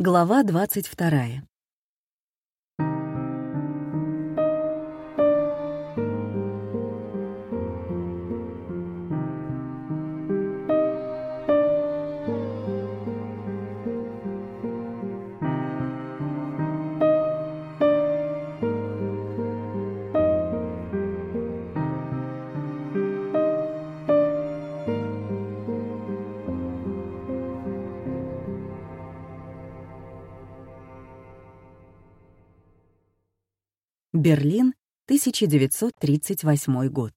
Глава 22. Берлин, 1938 год.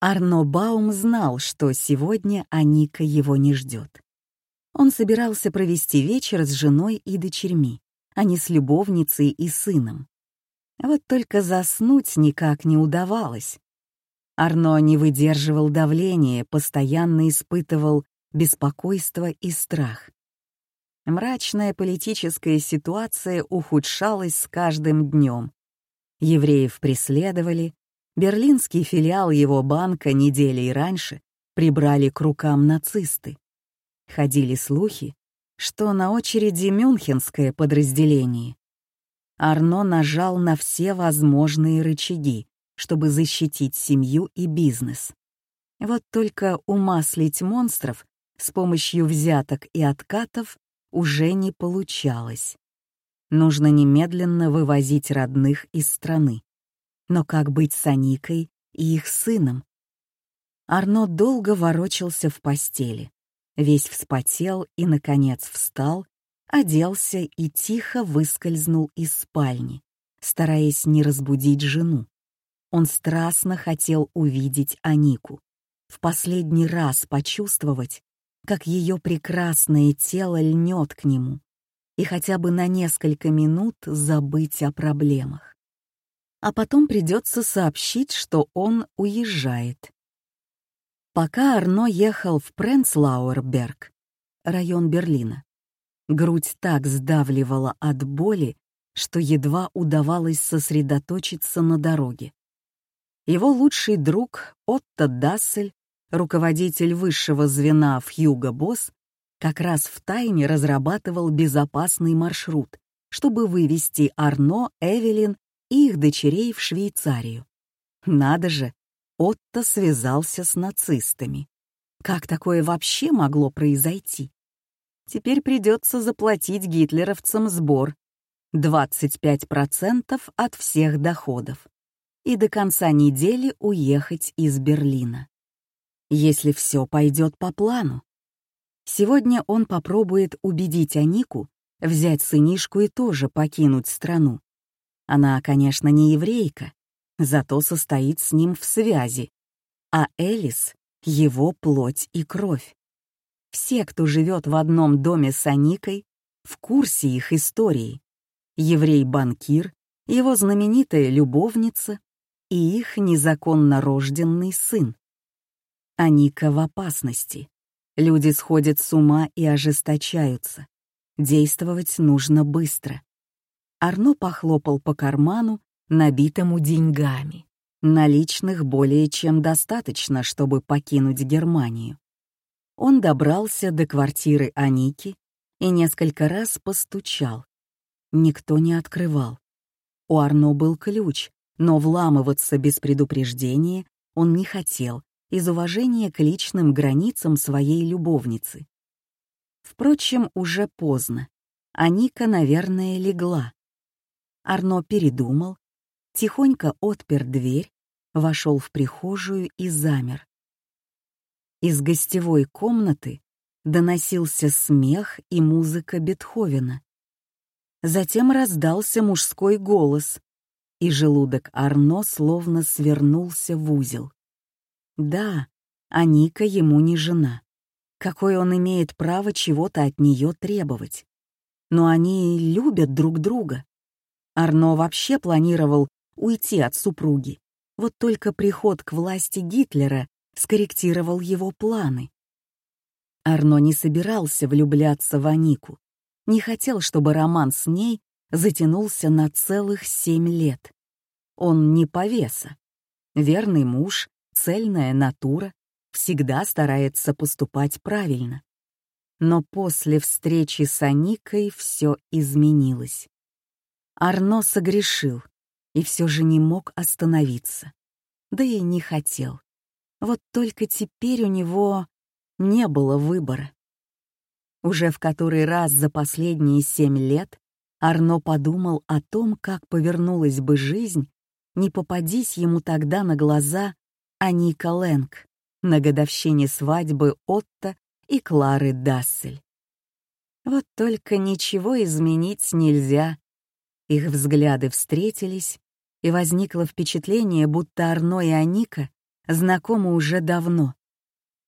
Арно Баум знал, что сегодня Аника его не ждет. Он собирался провести вечер с женой и дочерьми, а не с любовницей и сыном. Вот только заснуть никак не удавалось. Арно не выдерживал давления, постоянно испытывал беспокойство и страх. Мрачная политическая ситуация ухудшалась с каждым днем. Евреев преследовали, берлинский филиал его банка недели раньше прибрали к рукам нацисты. Ходили слухи, что на очереди мюнхенское подразделение. Арно нажал на все возможные рычаги, чтобы защитить семью и бизнес. Вот только умаслить монстров с помощью взяток и откатов уже не получалось. Нужно немедленно вывозить родных из страны. Но как быть с Аникой и их сыном? Арно долго ворочался в постели, весь вспотел и, наконец, встал, оделся и тихо выскользнул из спальни, стараясь не разбудить жену. Он страстно хотел увидеть Анику, в последний раз почувствовать, как ее прекрасное тело льнет к нему, и хотя бы на несколько минут забыть о проблемах. А потом придется сообщить, что он уезжает. Пока Арно ехал в Пренцлауэрберг, район Берлина, грудь так сдавливала от боли, что едва удавалось сосредоточиться на дороге. Его лучший друг Отто Дассель руководитель высшего звена в Хьюго Босс, как раз в тайне разрабатывал безопасный маршрут, чтобы вывести Арно, Эвелин и их дочерей в Швейцарию. Надо же, Отто связался с нацистами. Как такое вообще могло произойти? Теперь придется заплатить гитлеровцам сбор 25% от всех доходов и до конца недели уехать из Берлина если все пойдет по плану. Сегодня он попробует убедить Анику взять сынишку и тоже покинуть страну. Она, конечно, не еврейка, зато состоит с ним в связи, а Элис — его плоть и кровь. Все, кто живет в одном доме с Аникой, в курсе их истории. Еврей-банкир, его знаменитая любовница и их незаконно рожденный сын. Аника в опасности. Люди сходят с ума и ожесточаются. Действовать нужно быстро. Арно похлопал по карману, набитому деньгами. Наличных более чем достаточно, чтобы покинуть Германию. Он добрался до квартиры Аники и несколько раз постучал. Никто не открывал. У Арно был ключ, но вламываться без предупреждения он не хотел из уважения к личным границам своей любовницы. Впрочем, уже поздно. Аника, наверное, легла. Арно передумал, тихонько отпер дверь, вошел в прихожую и замер. Из гостевой комнаты доносился смех и музыка Бетховена. Затем раздался мужской голос, и желудок Арно словно свернулся в узел. Да, Аника ему не жена. Какое он имеет право чего-то от нее требовать? Но они любят друг друга. Арно вообще планировал уйти от супруги. Вот только приход к власти Гитлера скорректировал его планы. Арно не собирался влюбляться в Анику, не хотел, чтобы роман с ней затянулся на целых семь лет. Он не повеса. Верный муж, цельная натура всегда старается поступать правильно. Но после встречи с Аникой все изменилось. Арно согрешил и все же не мог остановиться. Да и не хотел. Вот только теперь у него не было выбора. Уже в который раз за последние семь лет Арно подумал о том, как повернулась бы жизнь, не попадись ему тогда на глаза Аника Лэнг на годовщине свадьбы Отто и Клары Дассель. Вот только ничего изменить нельзя. Их взгляды встретились, и возникло впечатление, будто Арно и Аника знакомы уже давно.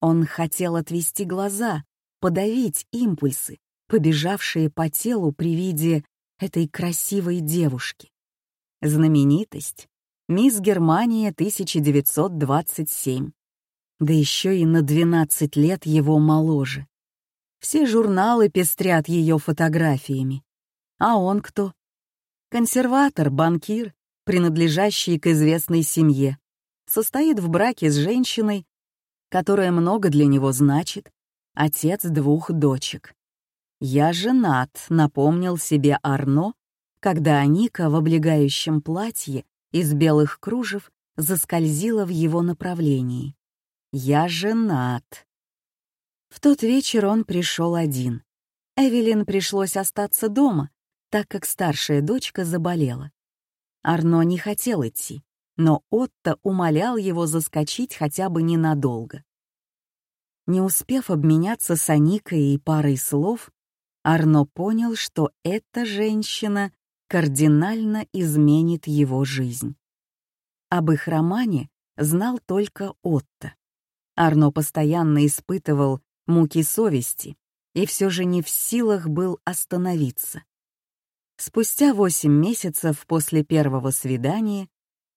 Он хотел отвести глаза, подавить импульсы, побежавшие по телу при виде этой красивой девушки. Знаменитость — Мисс Германия 1927 да еще и на 12 лет его моложе. Все журналы пестрят ее фотографиями. А он кто? Консерватор, банкир, принадлежащий к известной семье. Состоит в браке с женщиной, которая много для него значит, отец двух дочек. «Я женат», — напомнил себе Арно, когда Аника в облегающем платье из белых кружев заскользила в его направлении. «Я женат». В тот вечер он пришел один. Эвелин пришлось остаться дома, так как старшая дочка заболела. Арно не хотел идти, но Отто умолял его заскочить хотя бы ненадолго. Не успев обменяться с Аникой и парой слов, Арно понял, что эта женщина кардинально изменит его жизнь. Об их романе знал только Отто. Арно постоянно испытывал муки совести и все же не в силах был остановиться. Спустя восемь месяцев после первого свидания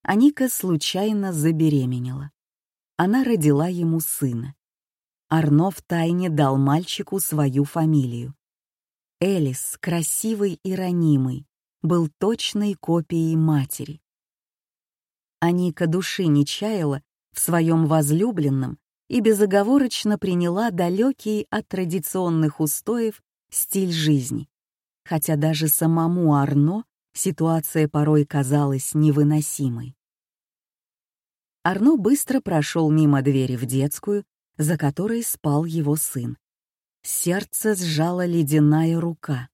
Аника случайно забеременела. Она родила ему сына. Арно втайне дал мальчику свою фамилию. Элис, красивый и ранимый, был точной копией матери. Аника души не чаяла в своем возлюбленном и безоговорочно приняла далекий от традиционных устоев стиль жизни, хотя даже самому Арно ситуация порой казалась невыносимой. Арно быстро прошел мимо двери в детскую, за которой спал его сын. Сердце сжала ледяная рука.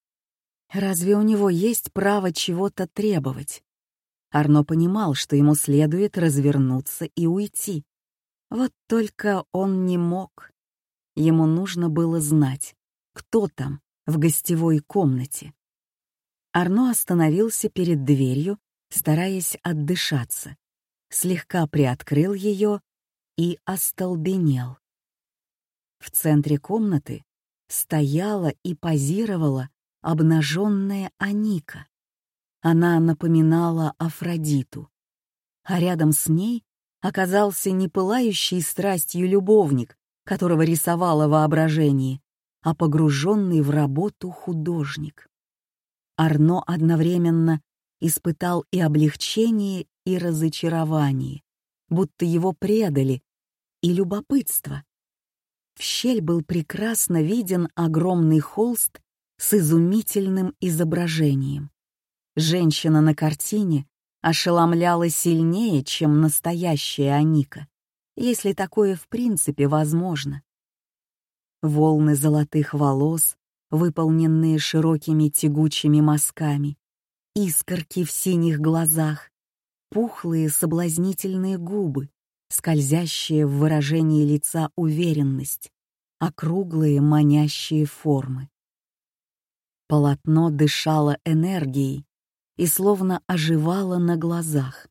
Разве у него есть право чего-то требовать? Арно понимал, что ему следует развернуться и уйти. Вот только он не мог. Ему нужно было знать, кто там, в гостевой комнате. Арно остановился перед дверью, стараясь отдышаться, слегка приоткрыл ее и остолбенел. В центре комнаты стояла и позировала обнаженная Аника. Она напоминала Афродиту, а рядом с ней оказался не пылающий страстью любовник, которого рисовало воображение, а погруженный в работу художник. Арно одновременно испытал и облегчение, и разочарование, будто его предали, и любопытство. В щель был прекрасно виден огромный холст с изумительным изображением. Женщина на картине ошеломляла сильнее, чем настоящая Аника, если такое в принципе возможно. Волны золотых волос, выполненные широкими тягучими мазками, искорки в синих глазах, пухлые соблазнительные губы, скользящие в выражении лица уверенность, округлые манящие формы. Полотно дышало энергией, и словно оживала на глазах.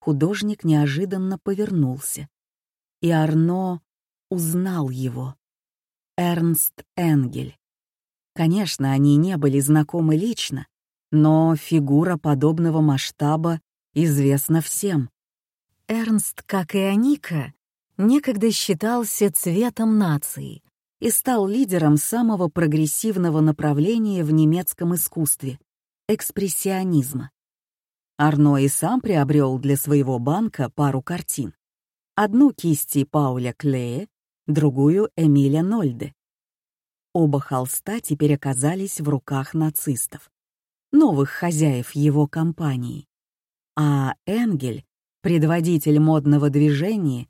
Художник неожиданно повернулся, и Арно узнал его. Эрнст Энгель. Конечно, они не были знакомы лично, но фигура подобного масштаба известна всем. Эрнст, как и Аника, некогда считался цветом нации и стал лидером самого прогрессивного направления в немецком искусстве экспрессионизма. Арно и сам приобрел для своего банка пару картин. Одну кисти Пауля Клея, другую Эмиля Нольде. Оба холста теперь оказались в руках нацистов, новых хозяев его компании. А Энгель, предводитель модного движения,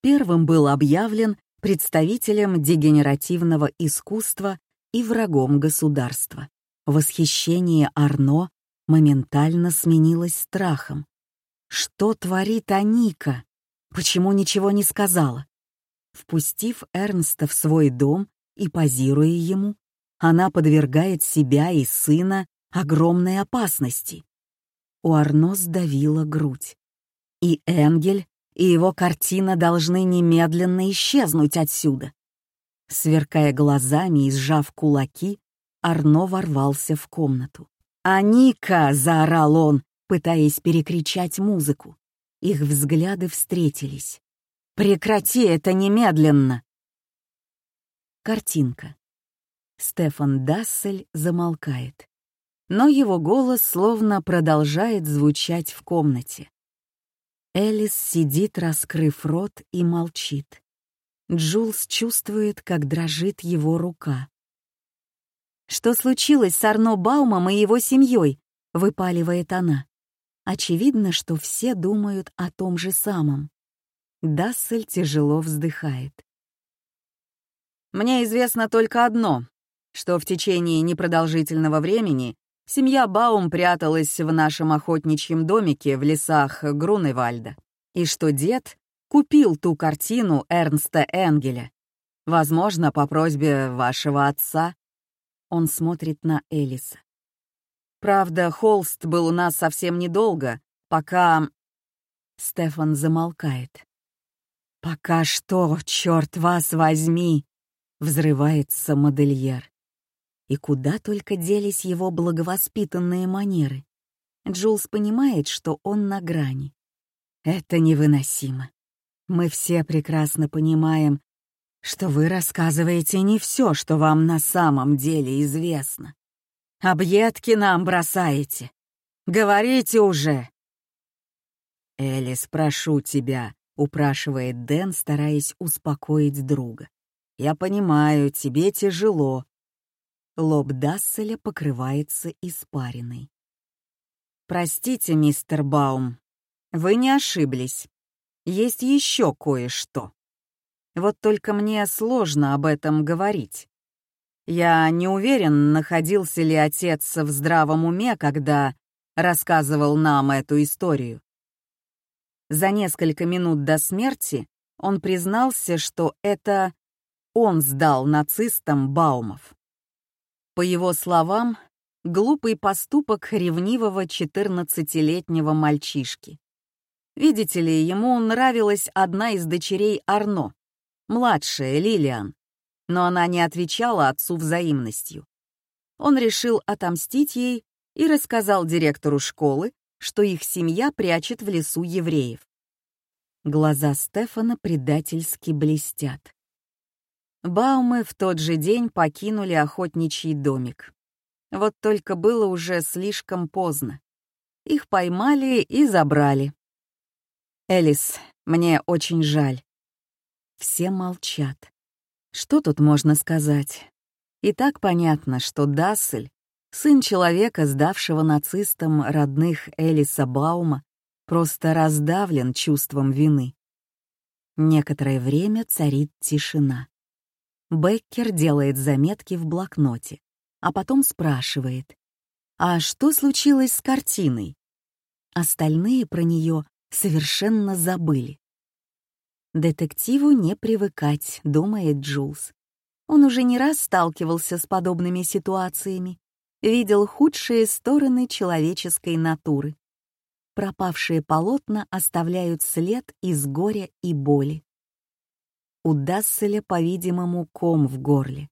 первым был объявлен представителем дегенеративного искусства и врагом государства. Восхищение Арно моментально сменилось страхом. Что творит Аника? Почему ничего не сказала? Впустив Эрнста в свой дом и позируя ему, она подвергает себя и сына огромной опасности. У Арно сдавила грудь. И Энгель, и его картина должны немедленно исчезнуть отсюда. Сверкая глазами и сжав кулаки, Арно ворвался в комнату. «Аника!» — заорал он, пытаясь перекричать музыку. Их взгляды встретились. «Прекрати это немедленно!» Картинка. Стефан Дассель замолкает. Но его голос словно продолжает звучать в комнате. Элис сидит, раскрыв рот, и молчит. Джулс чувствует, как дрожит его рука. «Что случилось с Арно Баумом и его семьей?» — выпаливает она. Очевидно, что все думают о том же самом. Дассель тяжело вздыхает. Мне известно только одно, что в течение непродолжительного времени семья Баум пряталась в нашем охотничьем домике в лесах Груневальда, и что дед купил ту картину Эрнста Энгеля. Возможно, по просьбе вашего отца. Он смотрит на Элиса. Правда, холст был у нас совсем недолго, пока... Стефан замолкает. «Пока что, черт вас возьми!» Взрывается модельер. И куда только делись его благовоспитанные манеры. Джулс понимает, что он на грани. Это невыносимо. Мы все прекрасно понимаем, что вы рассказываете не все, что вам на самом деле известно. Объедки нам бросаете. Говорите уже. Элис, прошу тебя, упрашивает Дэн, стараясь успокоить друга. Я понимаю, тебе тяжело. Лоб Дасселя покрывается испариной. Простите, мистер Баум, вы не ошиблись. Есть еще кое-что. Вот только мне сложно об этом говорить. Я не уверен, находился ли отец в здравом уме, когда рассказывал нам эту историю. За несколько минут до смерти он признался, что это он сдал нацистам Баумов. По его словам, глупый поступок ревнивого 14-летнего мальчишки. Видите ли, ему нравилась одна из дочерей Арно, младшая Лилиан, но она не отвечала отцу взаимностью. Он решил отомстить ей и рассказал директору школы, что их семья прячет в лесу евреев. Глаза Стефана предательски блестят. Баумы в тот же день покинули охотничий домик. Вот только было уже слишком поздно. Их поймали и забрали. «Элис, мне очень жаль». Все молчат. Что тут можно сказать? И так понятно, что Дассель, сын человека, сдавшего нацистам родных Элиса Баума, просто раздавлен чувством вины. Некоторое время царит тишина. Беккер делает заметки в блокноте, а потом спрашивает, «А что случилось с картиной?» Остальные про нее совершенно забыли. «Детективу не привыкать», — думает Джулс. Он уже не раз сталкивался с подобными ситуациями, видел худшие стороны человеческой натуры. Пропавшие полотна оставляют след из горя и боли. У Дасселя, по-видимому, ком в горле.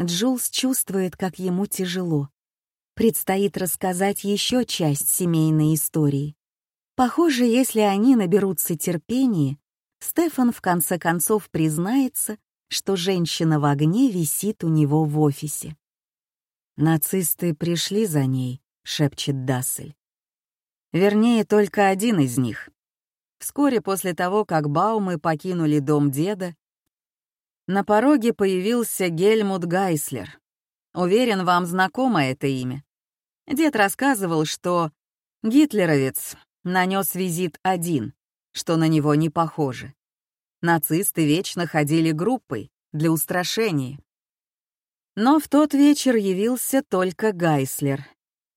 Джулс чувствует, как ему тяжело. Предстоит рассказать еще часть семейной истории. Похоже, если они наберутся терпения, Стефан в конце концов признается, что женщина в огне висит у него в офисе. «Нацисты пришли за ней», — шепчет Дассель. Вернее, только один из них. Вскоре после того, как Баумы покинули дом деда, На пороге появился Гельмут Гайслер. Уверен, вам знакомо это имя. Дед рассказывал, что гитлеровец нанес визит один, что на него не похоже. Нацисты вечно ходили группой для устрашения. Но в тот вечер явился только Гайслер.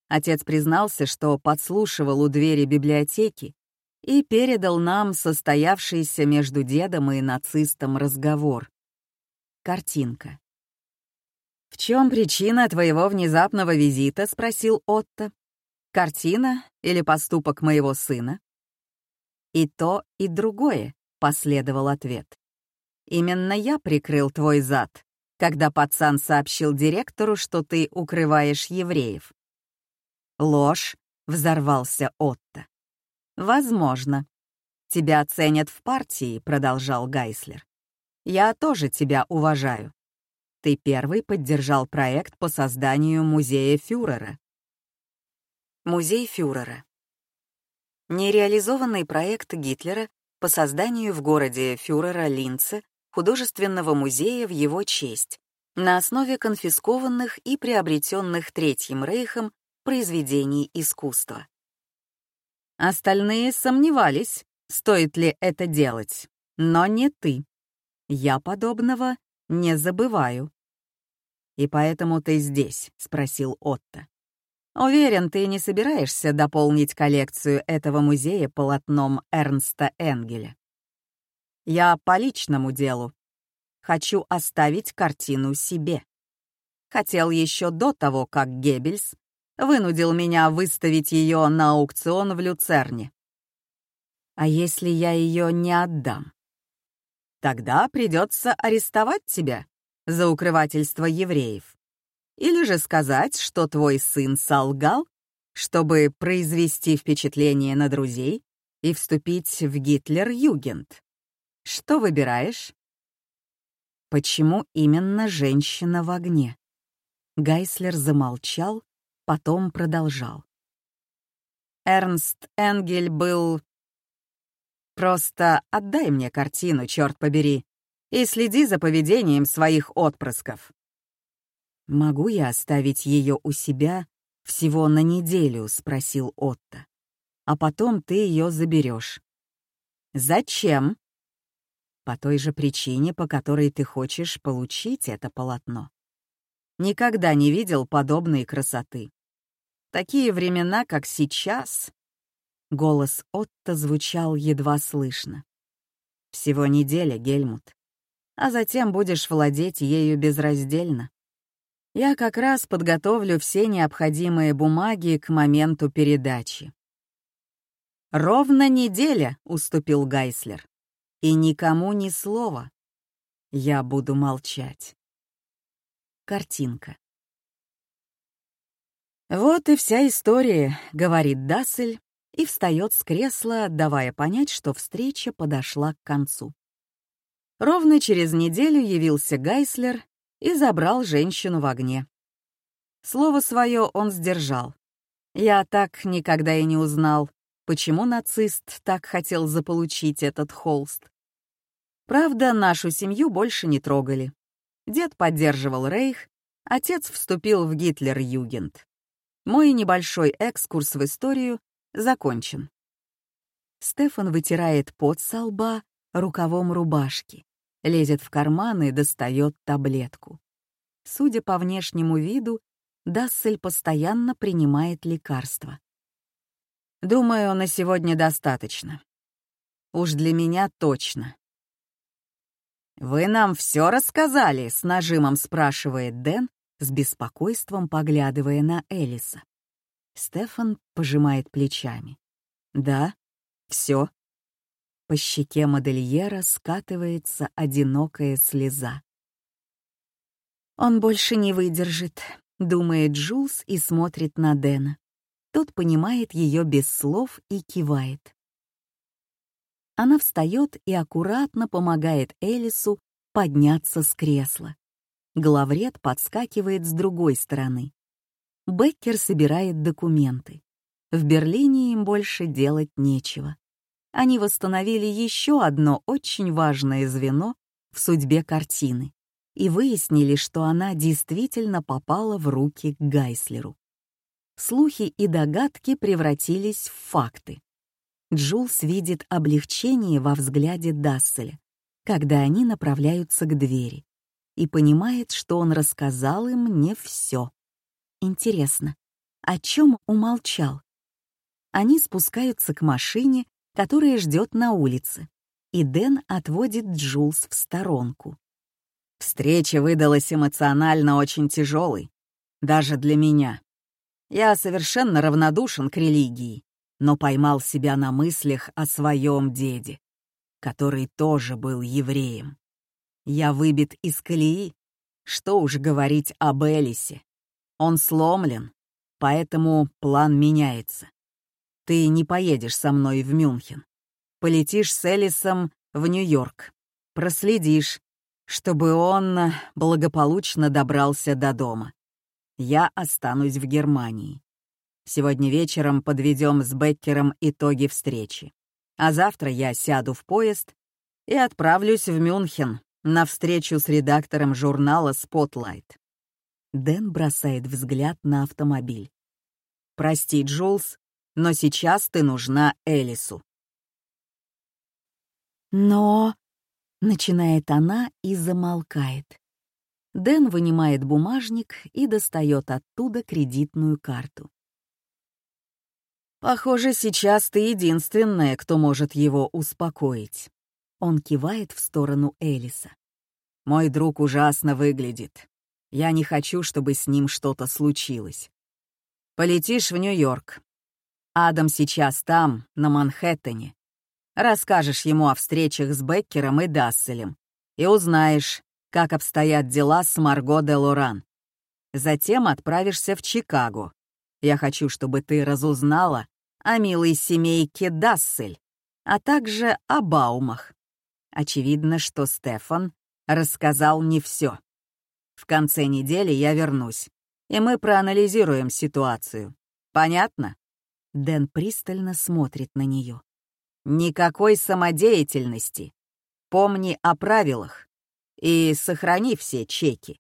Отец признался, что подслушивал у двери библиотеки и передал нам состоявшийся между дедом и нацистом разговор. Картинка. «В чем причина твоего внезапного визита?» — спросил Отто. «Картина или поступок моего сына?» «И то, и другое», — последовал ответ. «Именно я прикрыл твой зад, когда пацан сообщил директору, что ты укрываешь евреев». «Ложь», — взорвался Отто. «Возможно. Тебя ценят в партии», — продолжал Гайслер. «Я тоже тебя уважаю. Ты первый поддержал проект по созданию музея фюрера. Музей фюрера. Нереализованный проект Гитлера по созданию в городе фюрера Линце художественного музея в его честь на основе конфискованных и приобретенных Третьим Рейхом произведений искусства. Остальные сомневались, стоит ли это делать, но не ты. Я подобного не забываю. «И поэтому ты здесь?» — спросил Отто. «Уверен, ты не собираешься дополнить коллекцию этого музея полотном Эрнста Энгеля. Я по личному делу. Хочу оставить картину себе. Хотел еще до того, как Геббельс вынудил меня выставить ее на аукцион в Люцерне. А если я ее не отдам? Тогда придется арестовать тебя за укрывательство евреев. Или же сказать, что твой сын солгал, чтобы произвести впечатление на друзей и вступить в Гитлер-Югент. Что выбираешь? Почему именно женщина в огне? Гайслер замолчал, потом продолжал. Эрнст Энгель был Просто отдай мне картину, черт побери, и следи за поведением своих отпрысков. «Могу я оставить ее у себя всего на неделю?» — спросил Отто. «А потом ты ее заберешь». «Зачем?» «По той же причине, по которой ты хочешь получить это полотно. Никогда не видел подобной красоты. Такие времена, как сейчас, Голос Отто звучал едва слышно. «Всего неделя, Гельмут. А затем будешь владеть ею безраздельно. Я как раз подготовлю все необходимые бумаги к моменту передачи». «Ровно неделя», — уступил Гайслер. «И никому ни слова. Я буду молчать». Картинка. «Вот и вся история», — говорит Дассель, и встает с кресла, давая понять, что встреча подошла к концу. Ровно через неделю явился Гайслер и забрал женщину в огне. Слово свое он сдержал. Я так никогда и не узнал, почему нацист так хотел заполучить этот холст. Правда, нашу семью больше не трогали. Дед поддерживал Рейх, отец вступил в Гитлер-Югент. Мой небольшой экскурс в историю закончен. Стефан вытирает пот со лба рукавом рубашки, лезет в карман и достает таблетку. Судя по внешнему виду, Дассель постоянно принимает лекарства. Думаю, на сегодня достаточно. Уж для меня точно. «Вы нам все рассказали?» — с нажимом спрашивает Дэн, с беспокойством поглядывая на Элиса. Стефан пожимает плечами. «Да, все». По щеке модельера скатывается одинокая слеза. «Он больше не выдержит», — думает Джулс и смотрит на Дэна. Тот понимает ее без слов и кивает. Она встает и аккуратно помогает Элису подняться с кресла. Главред подскакивает с другой стороны. Беккер собирает документы. В Берлине им больше делать нечего. Они восстановили еще одно очень важное звено в судьбе картины и выяснили, что она действительно попала в руки к Гайслеру. Слухи и догадки превратились в факты. Джулс видит облегчение во взгляде Дасселя, когда они направляются к двери, и понимает, что он рассказал им не все. Интересно, о чем умолчал? Они спускаются к машине, которая ждет на улице, и Дэн отводит Джулс в сторонку. Встреча выдалась эмоционально очень тяжелой, даже для меня. Я совершенно равнодушен к религии, но поймал себя на мыслях о своем деде, который тоже был евреем. Я выбит из колеи, что уж говорить об Элисе. Он сломлен, поэтому план меняется. Ты не поедешь со мной в Мюнхен. Полетишь с Элисом в Нью-Йорк. Проследишь, чтобы он благополучно добрался до дома. Я останусь в Германии. Сегодня вечером подведем с Беккером итоги встречи. А завтра я сяду в поезд и отправлюсь в Мюнхен на встречу с редактором журнала Spotlight. Дэн бросает взгляд на автомобиль. «Прости, Джулс, но сейчас ты нужна Элису». «Но...» — начинает она и замолкает. Дэн вынимает бумажник и достает оттуда кредитную карту. Похоже, сейчас ты единственная, кто может его успокоить. Он кивает в сторону Элиса. Мой друг ужасно выглядит. Я не хочу, чтобы с ним что-то случилось. Полетишь в Нью-Йорк. Адам сейчас там, на Манхэттене. Расскажешь ему о встречах с Беккером и Дасселем и узнаешь, как обстоят дела с Марго де Лоран. Затем отправишься в Чикаго, я хочу, чтобы ты разузнала о милой семейке Дассель, а также о Баумах. Очевидно, что Стефан рассказал не все. В конце недели я вернусь, и мы проанализируем ситуацию. Понятно? Дэн пристально смотрит на нее. Никакой самодеятельности. Помни о правилах и сохрани все чеки.